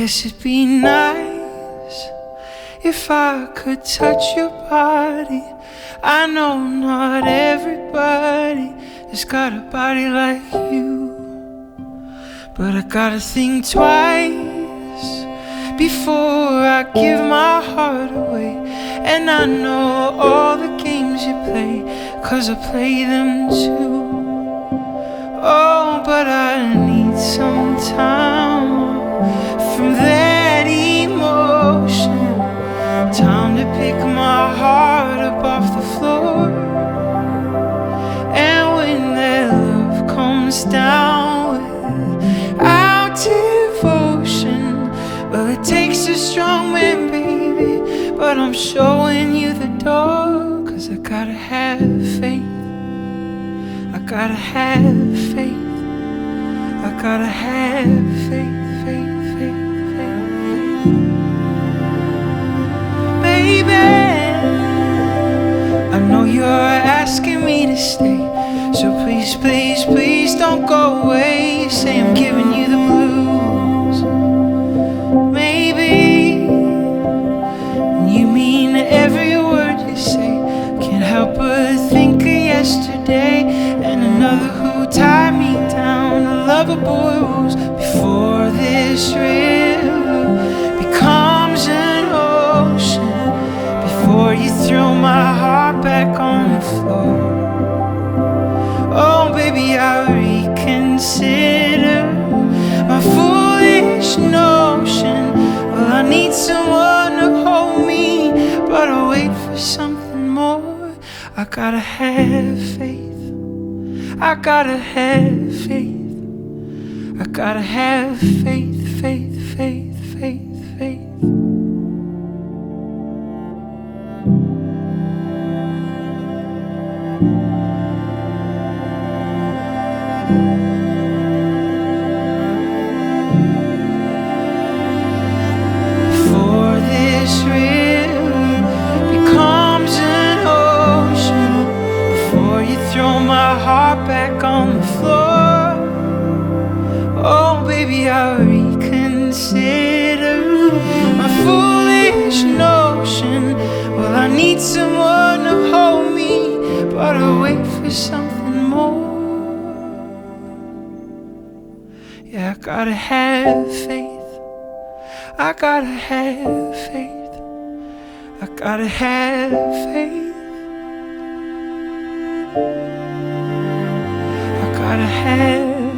guess it'd be nice if I could touch your body. I know not everybody has got a body like you, but I gotta think twice before I give my heart away. And I know all the games you play, cause I play them too. Oh, but I need some comes down without devotion, well, it takes a strong man, baby. But I'm showing you the door, cause I gotta have faith. I gotta have faith. I gotta have faith, faith, faith, faith, faith. Baby, I know you're asking me to stay. So please, please, please don't go away. Say I'm giving you the blues. Maybe you mean every word you say. Can't help but think of yesterday and another who tied me down. A lover boy boils before this river becomes an ocean. Before you throw my heart back on the floor. Reconsider my foolish notion. Well, I need someone to hold me, but I wait for something more. I gotta have faith. I gotta have faith. I gotta have faith, faith, faith, faith, faith. For something more. Yeah, I gotta have faith. I gotta have faith. I gotta have faith. I gotta have